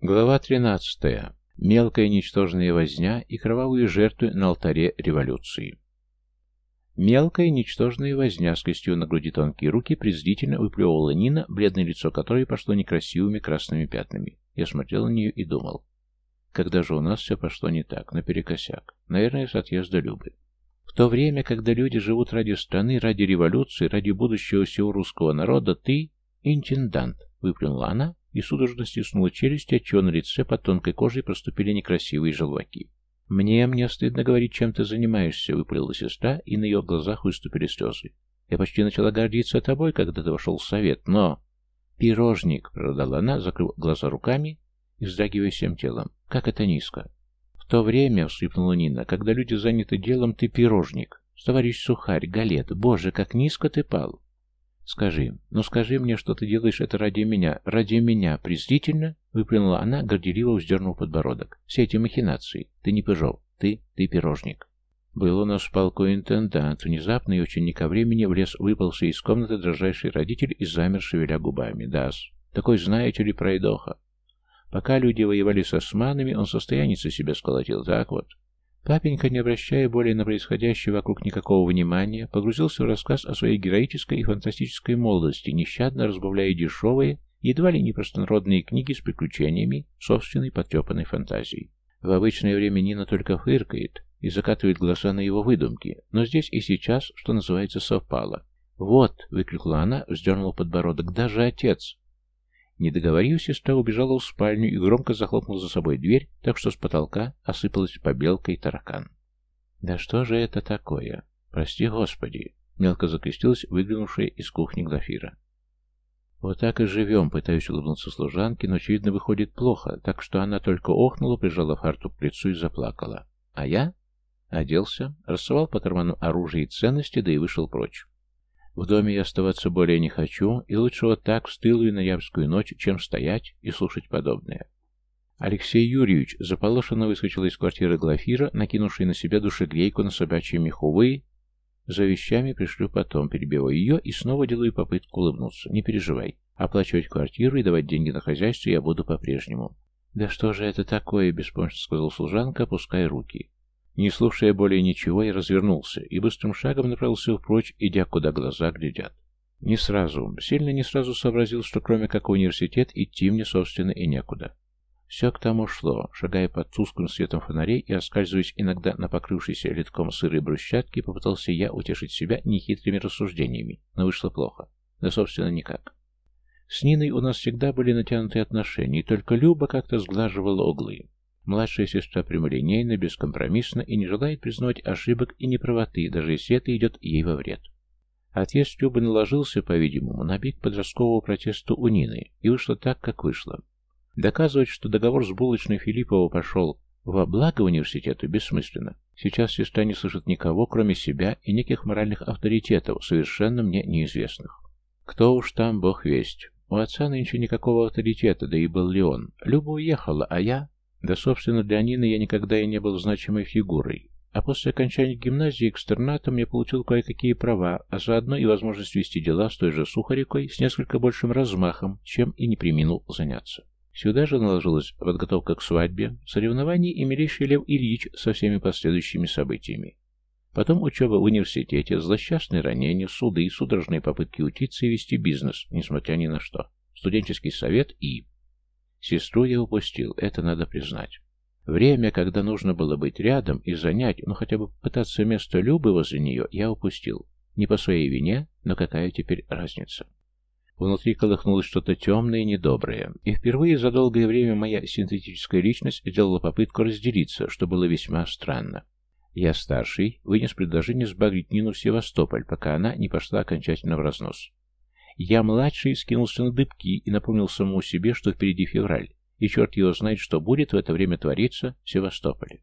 Глава 13. Мелкая ничтожная возня и кровавые жертвы на алтаре революции. Мелкая ничтожная возня, скрестив на груди тонкие руки, презрительно выплевывала Нина, бледное лицо которой пошло некрасивыми красными пятнами. Я смотрел на нее и думал, когда же у нас все пошло не так, наперекосяк. Наверное, с отъезда Любы. В то время, когда люди живут ради страны, ради революции, ради будущего всего русского народа, ты — интендант, выплюнула она, и судорожно стиснула челюсть, отчего на лице под тонкой кожей проступили некрасивые желваки. «Мне, мне стыдно говорить, чем ты занимаешься», — выпалила сестра, и на ее глазах выступили слезы. «Я почти начала гордиться тобой, когда ты вошел в совет, но...» «Пирожник», — продала она, закрыв глаза руками и вздрагивая всем телом. «Как это низко!» «В то время», — всыпнула Нина, — «когда люди заняты делом, ты пирожник. Товарищ Сухарь, Галет, боже, как низко ты пал!» «Скажи, ну скажи мне, что ты делаешь это ради меня, ради меня, презрительно?» Выплюнула она, горделиво вздернув подбородок. «Все эти махинации. Ты не Пыжов. Ты, ты пирожник». Был у нас в полку интендант. Внезапно и очень не ко времени в лес выпался из комнаты дрожайший родитель и замер, шевеля губами. «Дас. Такой, знаете ли, пройдоха. Пока люди воевали с османами, он состояница себя сколотил. Так вот. Папенька, не обращая более на происходящее вокруг никакого внимания, погрузился в рассказ о своей героической и фантастической молодости, нещадно разбавляя дешевые, едва ли не простонародные книги с приключениями собственной потрепанной фантазии. В обычное время Нина только фыркает и закатывает глаза на его выдумки, но здесь и сейчас, что называется, совпало. «Вот!» — выкрикнула она, вздернула подбородок. «Даже отец!» Не договорив, сестра убежала в спальню и громко захлопнула за собой дверь, так что с потолка осыпалась побелка и таракан. «Да что же это такое? Прости, Господи!» — мелко закрестилась выглянувшая из кухни Глафира. «Вот так и живем», — пытаюсь улыбнуться служанке, но, очевидно, выходит плохо, так что она только охнула, прижала фартук к лицу и заплакала. А я? Оделся, рассовал по карману оружие и ценности, да и вышел прочь. В доме я оставаться более не хочу, и лучше вот так в стылую ноябрьскую ночь, чем стоять и слушать подобное. Алексей Юрьевич заполошенно выскочил из квартиры Глафира, накинувший на себя душегрейку на собачьи меховые. За вещами пришлю потом, перебиваю ее и снова делаю попытку улыбнуться. Не переживай. Оплачивать квартиру и давать деньги на хозяйство я буду по-прежнему. «Да что же это такое?» — беспомощно сказал служанка, опуская руки. Не слушая более ничего, я развернулся и быстрым шагом направился впрочь, идя куда глаза глядят. Не сразу, сильно не сразу сообразил, что кроме как в университет идти мне, собственно, и некуда. Все к тому шло, шагая под тусклым светом фонарей и оскальзываясь иногда на покрывшейся литком сырой брусчатке, попытался я утешить себя нехитрыми рассуждениями, но вышло плохо. Да, собственно, никак. С Ниной у нас всегда были натянутые отношения, и только Люба как-то сглаживала углы. Младшая сестра прямолинейна, бескомпромиссна и не желает признавать ошибок и неправоты, даже если это идет ей во вред. Отъезд Любы наложился, по-видимому, на бег подросткового протеста у Нины, и вышло так, как вышло. Доказывать, что договор с булочной Филиппова пошел во благо университету, бессмысленно. Сейчас сестра не слышит никого, кроме себя и неких моральных авторитетов, совершенно мне неизвестных. Кто уж там, бог весть. У отца нынче никакого авторитета, да и был ли он. Люба уехала, а я... Да, собственно, для Нины я никогда и не был значимой фигурой. А после окончания гимназии экстерната я получил кое-какие права, а заодно и возможность вести дела с той же Сухарикой с несколько большим размахом, чем и не приминул заняться. Сюда же наложилась подготовка к свадьбе, соревнования и милейший Лев Ильич со всеми последующими событиями. Потом учеба в университете, злосчастные ранения, суды и судорожные попытки учиться и вести бизнес, несмотря ни на что. Студенческий совет и Сестру я упустил, это надо признать. Время, когда нужно было быть рядом и занять, ну хотя бы пытаться место Любы возле нее, я упустил. Не по своей вине, но какая теперь разница? Внутри колыхнулось что-то темное и недоброе, и впервые за долгое время моя синтетическая личность сделала попытку разделиться, что было весьма странно. Я старший, вынес предложение сбагрить Нину в Севастополь, пока она не пошла окончательно в разнос. Я младший скинулся на дыбки и напомнил самому себе, что впереди февраль, и черт его знает, что будет в это время твориться в Севастополе.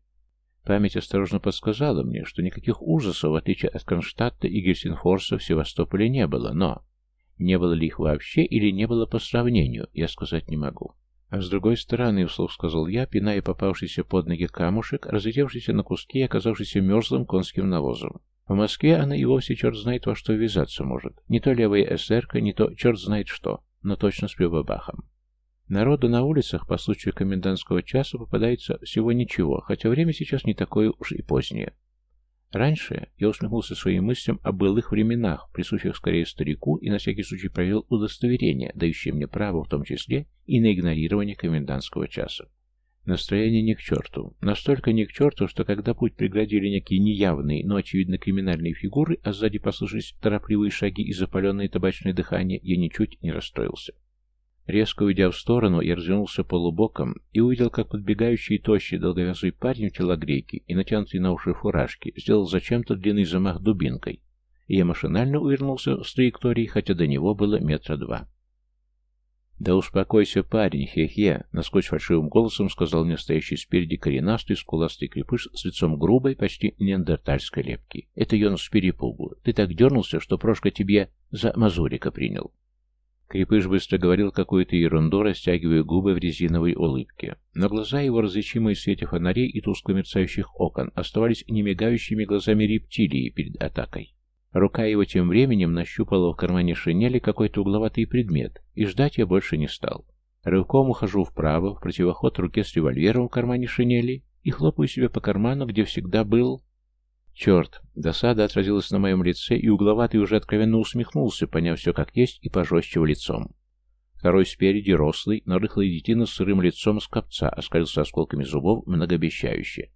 Память осторожно подсказала мне, что никаких ужасов, в отличие от Кронштадта и Гельсинфорса, в Севастополе не было, но не было ли их вообще или не было по сравнению, я сказать не могу. А с другой стороны, вслух сказал я, пиная попавшийся под ноги камушек, разлетевшийся на куски и оказавшийся мерзлым конским навозом. В Москве она и вовсе черт знает во что ввязаться может. Не то левая эсерка, не то черт знает что, но точно с прибабахом. Народу на улицах по случаю комендантского часа попадается всего ничего, хотя время сейчас не такое уж и позднее. Раньше я усмехнулся своим мыслям о былых временах, присущих скорее старику, и на всякий случай провел удостоверение, дающее мне право в том числе и на игнорирование комендантского часа. Настроение не к черту. Настолько не к черту, что когда путь преградили некие неявные, но очевидно криминальные фигуры, а сзади послышались торопливые шаги и запаленное табачное дыхание, я ничуть не расстроился. Резко уйдя в сторону, я развернулся полубоком и увидел, как подбегающий тощий долговязый парень в телогрейке и натянутый на уши фуражки сделал зачем-то длинный замах дубинкой, и я машинально увернулся с траектории, хотя до него было метра два. «Да успокойся, парень, хе-хе!» — насквозь фальшивым голосом сказал мне стоящий спереди коренастый, скуластый крепыш с лицом грубой, почти неандертальской лепки. «Это Йон с перепугу. Ты так дернулся, что Прошка тебе за мазурика принял». Крепыш быстро говорил какую-то ерунду, растягивая губы в резиновой улыбке. Но глаза его, различимые в свете фонарей и тускло мерцающих окон, оставались немигающими глазами рептилии перед атакой. Рука его тем временем нащупала в кармане шинели какой-то угловатый предмет, и ждать я больше не стал. Рывком ухожу вправо, в противоход руке с револьвером в кармане шинели и хлопаю себя по карману, где всегда был Черт, досада отразилась на моем лице, и угловатый уже откровенно усмехнулся, поняв все как есть, и пожестче лицом. Второй спереди, рослый, но рыхлый детина с сырым лицом с копца, оскалился осколками зубов многообещающе.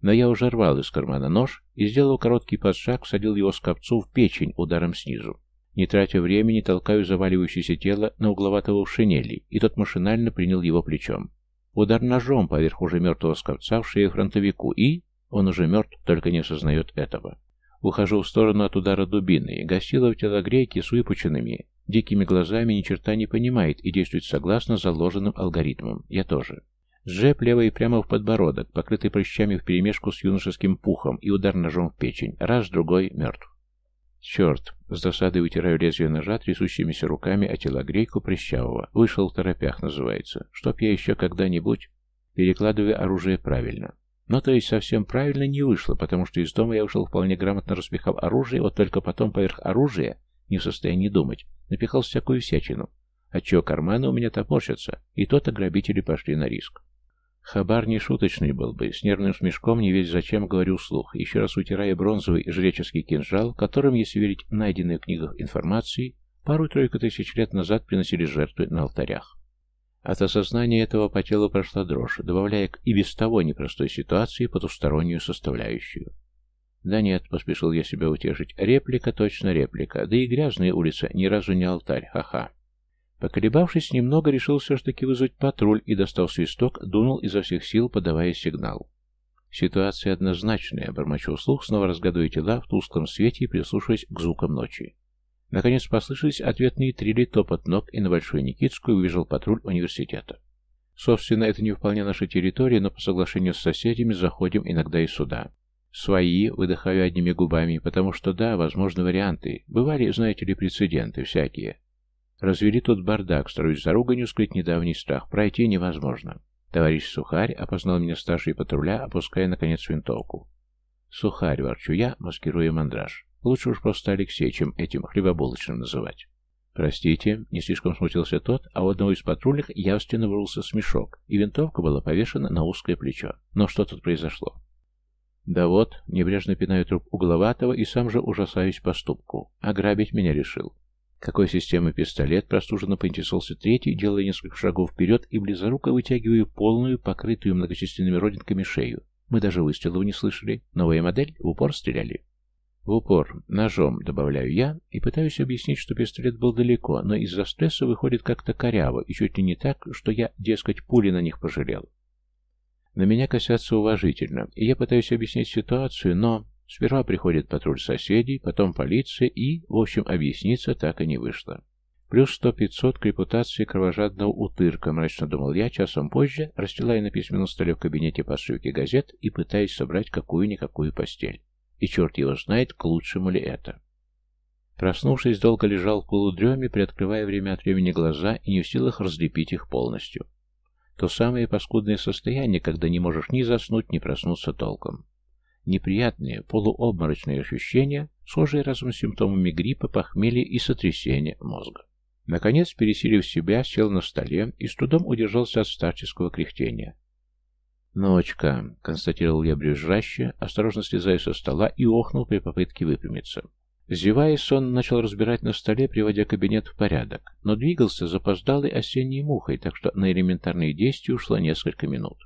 Но я уже рвал из кармана нож и, сделал короткий подшаг, садил его с копцу в печень ударом снизу. Не тратя времени, толкаю заваливающееся тело на угловатого в шинели, и тот машинально принял его плечом. Удар ножом поверх уже мертвого скопца в шею фронтовику и... Он уже мертв, только не осознает этого. Ухожу в сторону от удара дубины. Гасила в телогрейке с выпученными, дикими глазами ни черта не понимает и действует согласно заложенным алгоритмам. Я тоже. Сжеп левой прямо в подбородок, покрытый прыщами вперемешку с юношеским пухом и удар ножом в печень. Раз, другой, мертв. Черт! С досадой вытираю лезвие ножа трясущимися руками о телогрейку прыщавого. Вышел в торопях, называется. Чтоб я еще когда-нибудь... Перекладываю оружие правильно. Но то есть совсем правильно не вышло, потому что из дома я ушел вполне грамотно распихав оружие, вот только потом поверх оружия, не в состоянии думать, напихал всякую всячину, отчего карманы у меня топорщатся, и то-то грабители пошли на риск. Хабар не шуточный был бы, с нервным смешком не весь зачем говорю вслух, еще раз утирая бронзовый жреческий кинжал, которым, если верить найденной в книгах информации, пару-тройку тысяч лет назад приносили жертвы на алтарях. От осознания этого по телу прошла дрожь, добавляя к и без того непростой ситуации потустороннюю составляющую. Да нет, поспешил я себя утешить, реплика точно реплика, да и грязная улица ни разу не алтарь, ха-ха. Поколебавшись немного, решил все ж таки вызвать патруль и достал свисток, дунул изо всех сил, подавая сигнал. Ситуация однозначная, бормочу вслух, снова разгадывая тела в тусклом свете и прислушиваясь к звукам ночи. Наконец послышались ответные трели топот ног, и на Большую Никитскую выбежал патруль университета. Собственно, это не вполне наша территория, но по соглашению с соседями заходим иногда и сюда. Свои, выдыхаю одними губами, потому что да, возможны варианты. Бывали, знаете ли, прецеденты всякие. Развели тут бардак, строить за руганью, скрыть недавний страх. Пройти невозможно. Товарищ Сухарь опознал меня старший патруля, опуская, наконец, винтовку. Сухарь, ворчу я, маскируя мандраж. Лучше уж просто Алексей, чем этим хлебобулочным называть. «Простите», — не слишком смутился тот, а у одного из патрульных явственно вырвался смешок, и винтовка была повешена на узкое плечо. Но что тут произошло? Да вот, небрежно пинаю труп угловатого и сам же ужасаюсь поступку. Ограбить меня решил. Какой системы пистолет, простуженно поинтересовался третий, делая несколько шагов вперед и близоруко вытягивая полную, покрытую многочисленными родинками шею. Мы даже выстрелов не слышали. Новая модель, в упор стреляли. В упор, ножом, добавляю я, и пытаюсь объяснить, что пистолет был далеко, но из-за стресса выходит как-то коряво, и чуть ли не так, что я, дескать, пули на них пожалел. На меня косятся уважительно, и я пытаюсь объяснить ситуацию, но сперва приходит патруль соседей, потом полиция, и, в общем, объясниться так и не вышло. Плюс сто-пятьсот к репутации кровожадного утырка, мрачно думал я, часом позже, расстилая на письменном столе в кабинете подшивки газет и пытаясь собрать какую-никакую постель. И черт его знает, к лучшему ли это. Проснувшись, долго лежал в полудреме, приоткрывая время от времени глаза и не в силах разлепить их полностью. То самое паскудное состояние, когда не можешь ни заснуть, ни проснуться толком. Неприятные, полуобморочные ощущения, схожие разом с симптомами гриппа, похмелья и сотрясения мозга. Наконец, пересилив себя, сел на столе и с трудом удержался от старческого кряхтения. «Ночка», — констатировал я брюзжаще, осторожно слезая со стола и охнул при попытке выпрямиться. Зевая, сон начал разбирать на столе, приводя кабинет в порядок, но двигался запоздалой осенней мухой, так что на элементарные действия ушло несколько минут.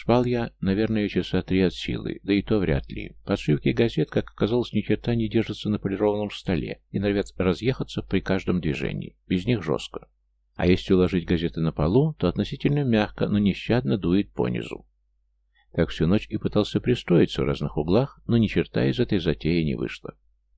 Спал я, наверное, часа три от силы, да и то вряд ли. Подшивки газет, как оказалось, ни черта не держатся на полированном столе и норовят разъехаться при каждом движении. Без них жестко. А если уложить газеты на полу, то относительно мягко, но нещадно дует понизу. Так всю ночь и пытался пристроиться в разных углах, но ни черта из этой затеи не вышло.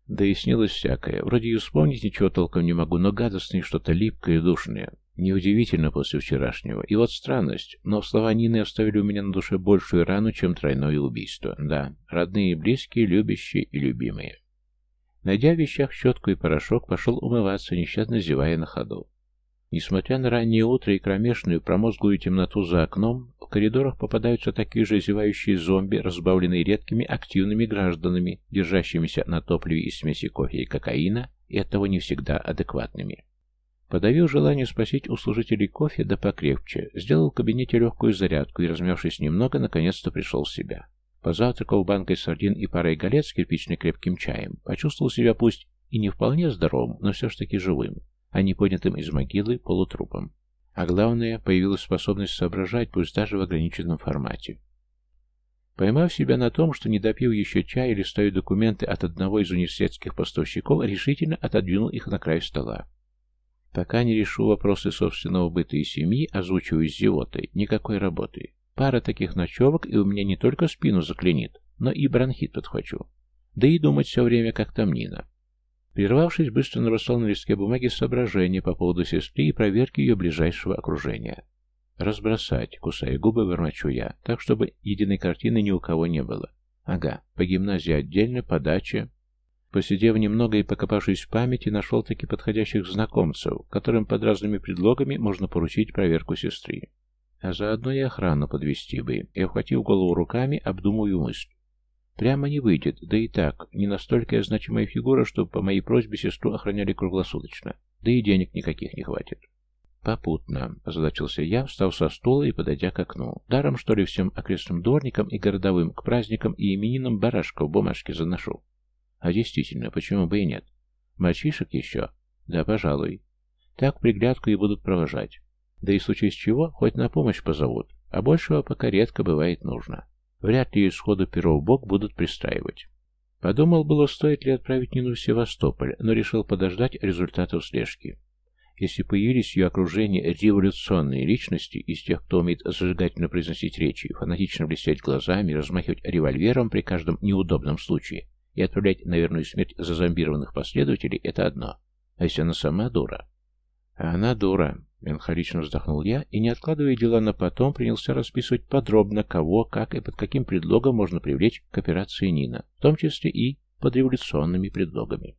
Да и снилось всякое. Вроде и вспомнить ничего толком не могу, но гадостное что-то липкое и душное. Неудивительно после вчерашнего. И вот странность, но слова Нины оставили у меня на душе большую рану, чем тройное убийство. Да, родные и близкие, любящие и любимые. Найдя в вещах щетку и порошок, пошел умываться, нещадно зевая на ходу. Несмотря на раннее утро и кромешную промозглую темноту за окном, в коридорах попадаются такие же зевающие зомби, разбавленные редкими активными гражданами, держащимися на топливе из смеси кофе и кокаина, и оттого не всегда адекватными. Подавил желание спросить у служителей кофе, да покрепче, сделал в кабинете легкую зарядку и, размявшись немного, наконец-то пришел в себя. Позавтракал банкой сардин и парой галет с кирпичным крепким чаем, почувствовал себя пусть и не вполне здоровым, но все ж таки живым, а не поднятым из могилы полутрупом. А главное, появилась способность соображать, пусть даже в ограниченном формате. Поймав себя на том, что не допив еще чая, листаю документы от одного из университетских поставщиков, решительно отодвинул их на край стола. Пока не решу вопросы собственного быта и семьи, озвучиваю с зевотой, никакой работы. Пара таких ночевок, и у меня не только спину заклинит, но и бронхит подхвачу. Да и думать все время, как там Нина. Прервавшись, быстро набросал на листке бумаги соображения по поводу сестры и проверки ее ближайшего окружения. Разбросать, кусая губы, бормочу я, так, чтобы единой картины ни у кого не было. Ага, по гимназии отдельно, по даче, Посидев немного и покопавшись в памяти, нашел таки подходящих знакомцев, которым под разными предлогами можно поручить проверку сестры. А заодно и охрану подвести бы. И, охватив голову руками, обдумываю мысль. Прямо не выйдет, да и так, не настолько я значимая фигура, чтобы по моей просьбе сестру охраняли круглосуточно. Да и денег никаких не хватит. Попутно, озадачился я, встав со стула и подойдя к окну. Даром, что ли, всем окрестным дворникам и городовым к праздникам и именинам барашков бумажки заношу. А действительно, почему бы и нет? Мальчишек еще? Да, пожалуй. Так приглядку и будут провожать. Да и в случае с чего, хоть на помощь позовут, а большего пока редко бывает нужно. Вряд ли исходу перо в бок будут пристраивать. Подумал было, стоит ли отправить Нину в Севастополь, но решил подождать результатов слежки. Если появились в ее окружении революционные личности из тех, кто умеет зажигательно произносить речи, фанатично блестеть глазами, размахивать револьвером при каждом неудобном случае, и отправлять на верную смерть зазомбированных последователей – это одно. А если она сама дура? А она дура. Меланхолично вздохнул я и, не откладывая дела на потом, принялся расписывать подробно, кого, как и под каким предлогом можно привлечь к операции Нина, в том числе и под революционными предлогами.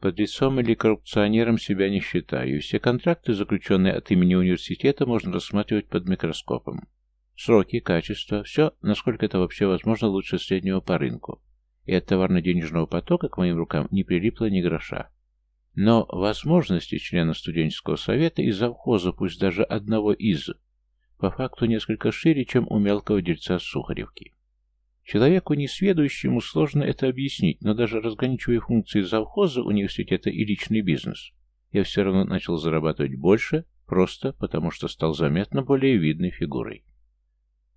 Под лицом или коррупционером себя не считаю, все контракты, заключенные от имени университета, можно рассматривать под микроскопом. Сроки, качество, все, насколько это вообще возможно, лучше среднего по рынку и от товарно-денежного потока к моим рукам не прилипло ни гроша. Но возможности члена студенческого совета и завхоза, пусть даже одного из, по факту несколько шире, чем у мелкого дельца Сухаревки. Человеку несведущему сложно это объяснить, но даже разграничивая функции завхоза университета и личный бизнес, я все равно начал зарабатывать больше, просто потому что стал заметно более видной фигурой.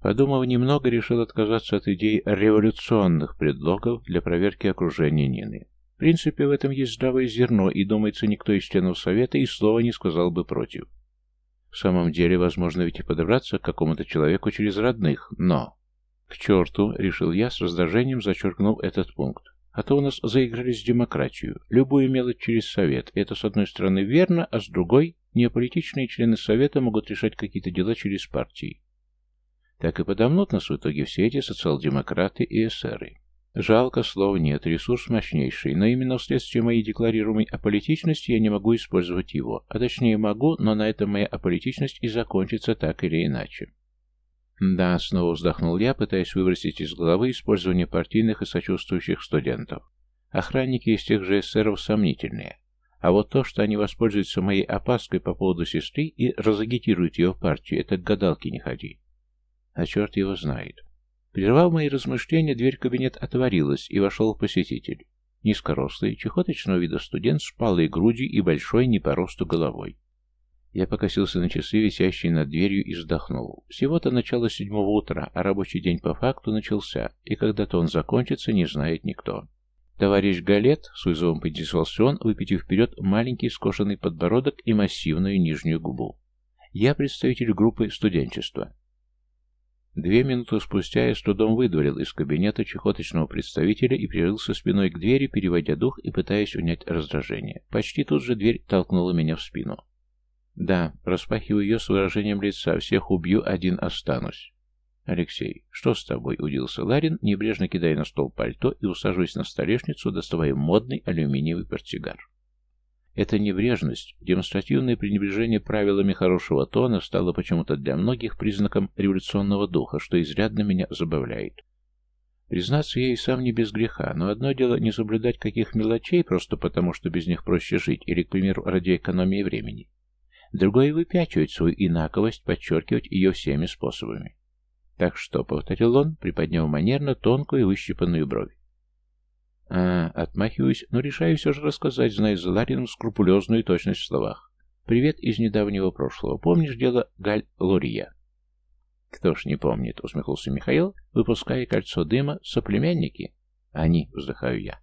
Подумав немного, решил отказаться от идей революционных предлогов для проверки окружения Нины. В принципе, в этом есть здравое зерно, и, думается, никто из членов Совета и слова не сказал бы против. В самом деле, возможно ведь и подобраться к какому-то человеку через родных, но... К черту, решил я, с раздражением зачеркнув этот пункт. А то у нас заигрались в демократию. Любую мелочь через Совет. Это, с одной стороны, верно, а с другой, неаполитичные члены Совета могут решать какие-то дела через партии так и подомнут нас в итоге все эти социал-демократы и эсеры. Жалко, слов нет, ресурс мощнейший, но именно вследствие моей декларируемой аполитичности я не могу использовать его, а точнее могу, но на этом моя аполитичность и закончится так или иначе. Да, снова вздохнул я, пытаясь выбросить из головы использование партийных и сочувствующих студентов. Охранники из тех же эсеров сомнительные. А вот то, что они воспользуются моей опаской по поводу сестры и разагитируют ее в партию, это к гадалке не ходи. А черт его знает. Прервав мои размышления, дверь кабинет отворилась, и вошел посетитель. Низкорослый, чехоточного вида студент с палой грудью и большой не по росту головой. Я покосился на часы, висящие над дверью, и вздохнул. Всего-то начало седьмого утра, а рабочий день по факту начался, и когда-то он закончится, не знает никто. Товарищ Галет, с вызовом поинтересовался он, выпитив вперед маленький скошенный подбородок и массивную нижнюю губу. Я представитель группы студенчества. Две минуты спустя я с трудом выдворил из кабинета чехоточного представителя и прижился спиной к двери, переводя дух и пытаясь унять раздражение. Почти тут же дверь толкнула меня в спину. Да, распахиваю ее с выражением лица, всех убью, один останусь. «Алексей, что с тобой?» — удился Ларин, небрежно кидая на стол пальто и усаживаясь на столешницу, доставая модный алюминиевый портсигар. Эта небрежность, демонстративное пренебрежение правилами хорошего тона стало почему-то для многих признаком революционного духа, что изрядно меня забавляет. Признаться, я и сам не без греха, но одно дело не соблюдать каких мелочей просто потому, что без них проще жить, или, к примеру, ради экономии времени. Другое — выпячивать свою инаковость, подчеркивать ее всеми способами. Так что, — повторил он, приподняв манерно тонкую и выщипанную бровь, а, отмахиваюсь, но решаю все же рассказать, зная за Ларином скрупулезную точность в словах. Привет из недавнего прошлого. Помнишь дело Галь Лурия? Кто ж не помнит, усмехнулся Михаил, выпуская кольцо дыма, соплемянники. Они, вздыхаю я.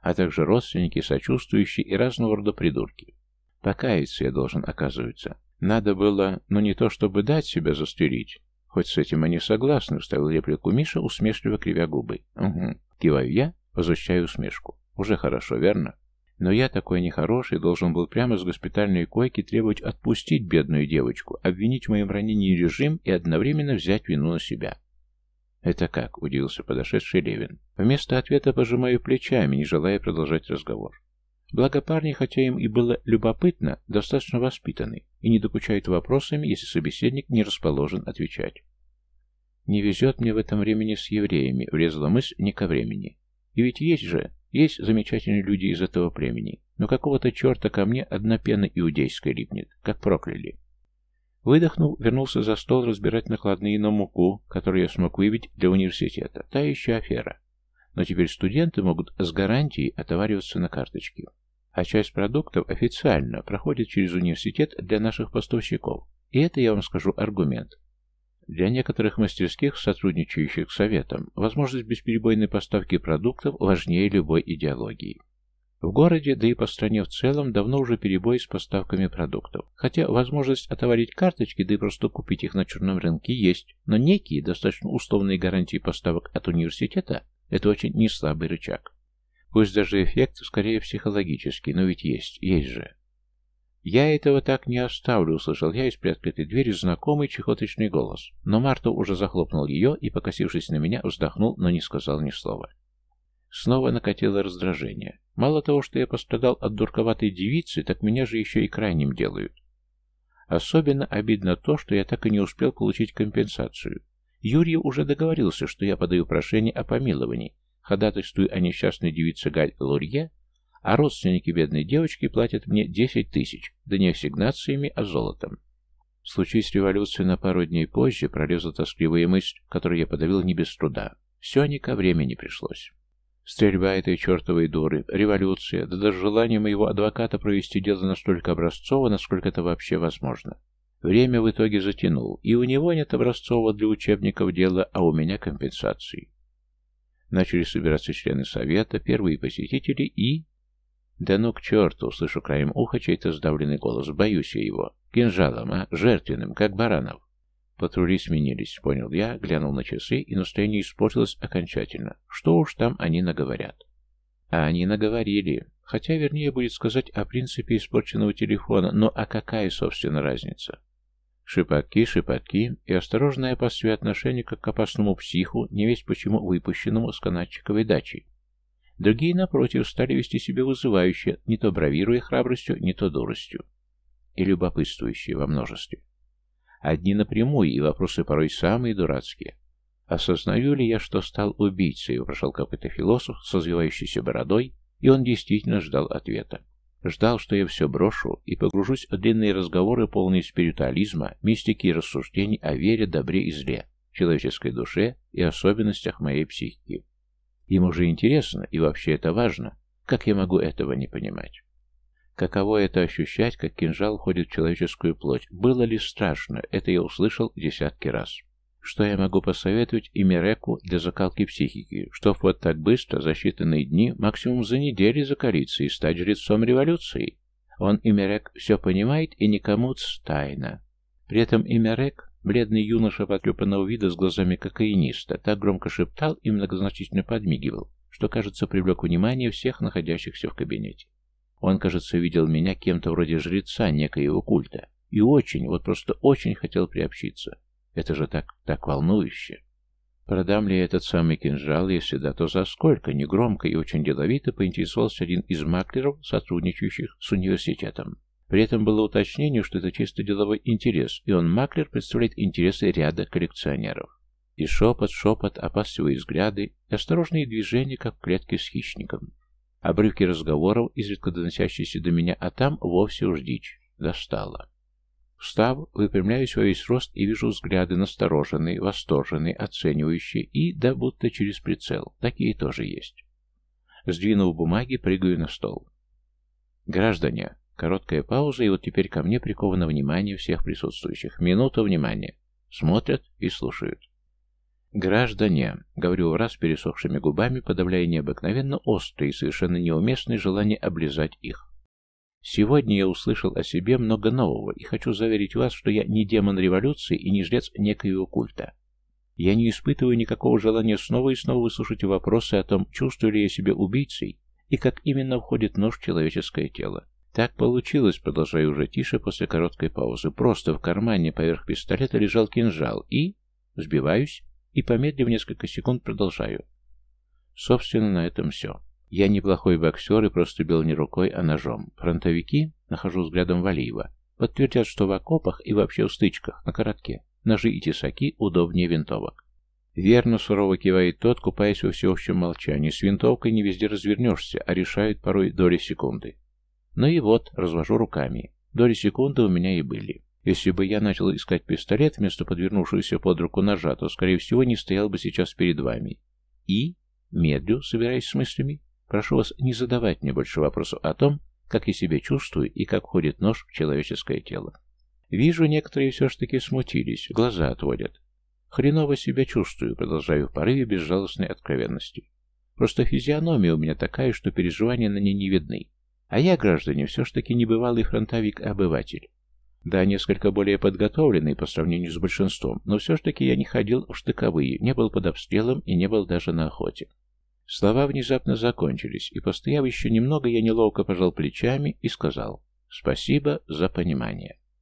А также родственники, сочувствующие и разного рода придурки. Покаяться я должен, оказывается. Надо было, но не то чтобы дать себя застрелить. Хоть с этим они согласны, вставил реплику Миша, усмешливо кривя губы. Угу. Киваю я, Возвращаю усмешку. Уже хорошо, верно? Но я такой нехороший должен был прямо с госпитальной койки требовать отпустить бедную девочку, обвинить в моем ранении режим и одновременно взять вину на себя. «Это как?» — удивился подошедший Левин. Вместо ответа пожимаю плечами, не желая продолжать разговор. Благо парни, хотя им и было любопытно, достаточно воспитаны и не докучают вопросами, если собеседник не расположен отвечать. «Не везет мне в этом времени с евреями», — врезала мысль не ко времени. И ведь есть же, есть замечательные люди из этого племени, но какого-то черта ко мне одна пена иудейская липнет, как прокляли. Выдохнул, вернулся за стол разбирать накладные на муку, которую я смог выбить для университета. Та еще афера. Но теперь студенты могут с гарантией отовариваться на карточке. А часть продуктов официально проходит через университет для наших поставщиков. И это, я вам скажу, аргумент. Для некоторых мастерских, сотрудничающих с Советом, возможность бесперебойной поставки продуктов важнее любой идеологии. В городе, да и по стране в целом, давно уже перебой с поставками продуктов. Хотя возможность отоварить карточки, да и просто купить их на черном рынке есть, но некие, достаточно условные гарантии поставок от университета – это очень неслабый рычаг. Пусть даже эффект скорее психологический, но ведь есть, есть же. «Я этого так не оставлю», — услышал я из приоткрытой двери знакомый чехоточный голос. Но Марта уже захлопнул ее и, покосившись на меня, вздохнул, но не сказал ни слова. Снова накатило раздражение. Мало того, что я пострадал от дурковатой девицы, так меня же еще и крайним делают. Особенно обидно то, что я так и не успел получить компенсацию. Юрий уже договорился, что я подаю прошение о помиловании, ходатайствую о несчастной девице Галь Лурье а родственники бедной девочки платят мне 10 тысяч, да не ассигнациями, а золотом. Случись революция на пару дней позже, пролезла тоскливая мысль, которую я подавил не без труда. Все не ко времени пришлось. Стрельба этой чертовой дуры, революция, да даже желание моего адвоката провести дело настолько образцово, насколько это вообще возможно. Время в итоге затянул, и у него нет образцового для учебников дела, а у меня компенсации. Начали собираться члены совета, первые посетители и... «Да ну к черту!» — слышу краем уха чей-то сдавленный голос. «Боюсь я его. Кинжалом, а? Жертвенным, как баранов». Патрули сменились, понял я, глянул на часы, и настроение испортилось окончательно. Что уж там они наговорят. А они наговорили. Хотя, вернее, будет сказать о принципе испорченного телефона, но а какая, собственно, разница? Шипотки, шипотки и осторожное опасливое отношение как к опасному психу, не весь почему выпущенному с канатчиковой дачи. Другие, напротив, стали вести себя вызывающе, не то бравируя храбростью, не то дуростью. И любопытствующие во множестве. Одни напрямую, и вопросы порой самые дурацкие. Осознаю ли я, что стал убийцей, вопрошал какой-то философ со звивающейся бородой, и он действительно ждал ответа. Ждал, что я все брошу и погружусь в длинные разговоры, полные спиритуализма, мистики и рассуждений о вере, добре и зле, человеческой душе и особенностях моей психики. Ему же интересно, и вообще это важно. Как я могу этого не понимать? Каково это ощущать, как кинжал ходит в человеческую плоть? Было ли страшно? Это я услышал десятки раз. Что я могу посоветовать Имереку для закалки психики? Чтоб вот так быстро, за считанные дни, максимум за недели закалиться и стать жрецом революции? Он, Имерек, все понимает и никому тайна. При этом Имерек, бледный юноша потрепанного вида с глазами кокаиниста, так громко шептал и многозначительно подмигивал, что, кажется, привлек внимание всех находящихся в кабинете. Он, кажется, видел меня кем-то вроде жреца некоего культа. И очень, вот просто очень хотел приобщиться. Это же так, так волнующе. Продам ли этот самый кинжал, если да, то за сколько? Негромко и очень деловито поинтересовался один из маклеров, сотрудничающих с университетом. При этом было уточнение, что это чисто деловой интерес, и он, маклер, представляет интересы ряда коллекционеров. И шепот, шепот, опасливые взгляды, и осторожные движения, как в клетке с хищником. Обрывки разговоров, изредка доносящиеся до меня, а там вовсе уж дичь. Достало. Встав, выпрямляюсь во весь рост и вижу взгляды настороженные, восторженные, оценивающие и, да будто через прицел. Такие тоже есть. Сдвинув бумаги, прыгаю на стол. Граждане, короткая пауза, и вот теперь ко мне приковано внимание всех присутствующих. Минута внимания. Смотрят и слушают. «Граждане», — говорю в раз пересохшими губами, подавляя необыкновенно острые и совершенно неуместные желания облизать их. «Сегодня я услышал о себе много нового и хочу заверить вас, что я не демон революции и не жрец некоего культа. Я не испытываю никакого желания снова и снова выслушать вопросы о том, чувствую ли я себя убийцей и как именно входит нож в человеческое тело. Так получилось, продолжаю уже тише после короткой паузы. Просто в кармане поверх пистолета лежал кинжал и... Сбиваюсь и, помедлив несколько секунд, продолжаю. Собственно, на этом все. Я неплохой боксер и просто бил не рукой, а ножом. Фронтовики, нахожу взглядом Валиева, подтвердят, что в окопах и вообще в стычках, на коротке, ножи и тесаки удобнее винтовок. Верно, сурово кивает тот, купаясь во всеобщем молчании. С винтовкой не везде развернешься, а решают порой доли секунды. Ну и вот, развожу руками. Доли секунды у меня и были. Если бы я начал искать пистолет вместо подвернувшегося под руку ножа, то, скорее всего, не стоял бы сейчас перед вами. И, медлю, собираясь с мыслями, прошу вас не задавать мне больше вопросов о том, как я себя чувствую и как ходит нож в человеческое тело. Вижу, некоторые все ж таки смутились, глаза отводят. Хреново себя чувствую, продолжаю в порыве безжалостной откровенности. Просто физиономия у меня такая, что переживания на ней не видны. А я, граждане, все ж таки небывалый фронтовик-обыватель. Да, несколько более подготовленный по сравнению с большинством, но все ж таки я не ходил в штыковые, не был под обстрелом и не был даже на охоте. Слова внезапно закончились, и, постояв еще немного, я неловко пожал плечами и сказал «Спасибо за понимание».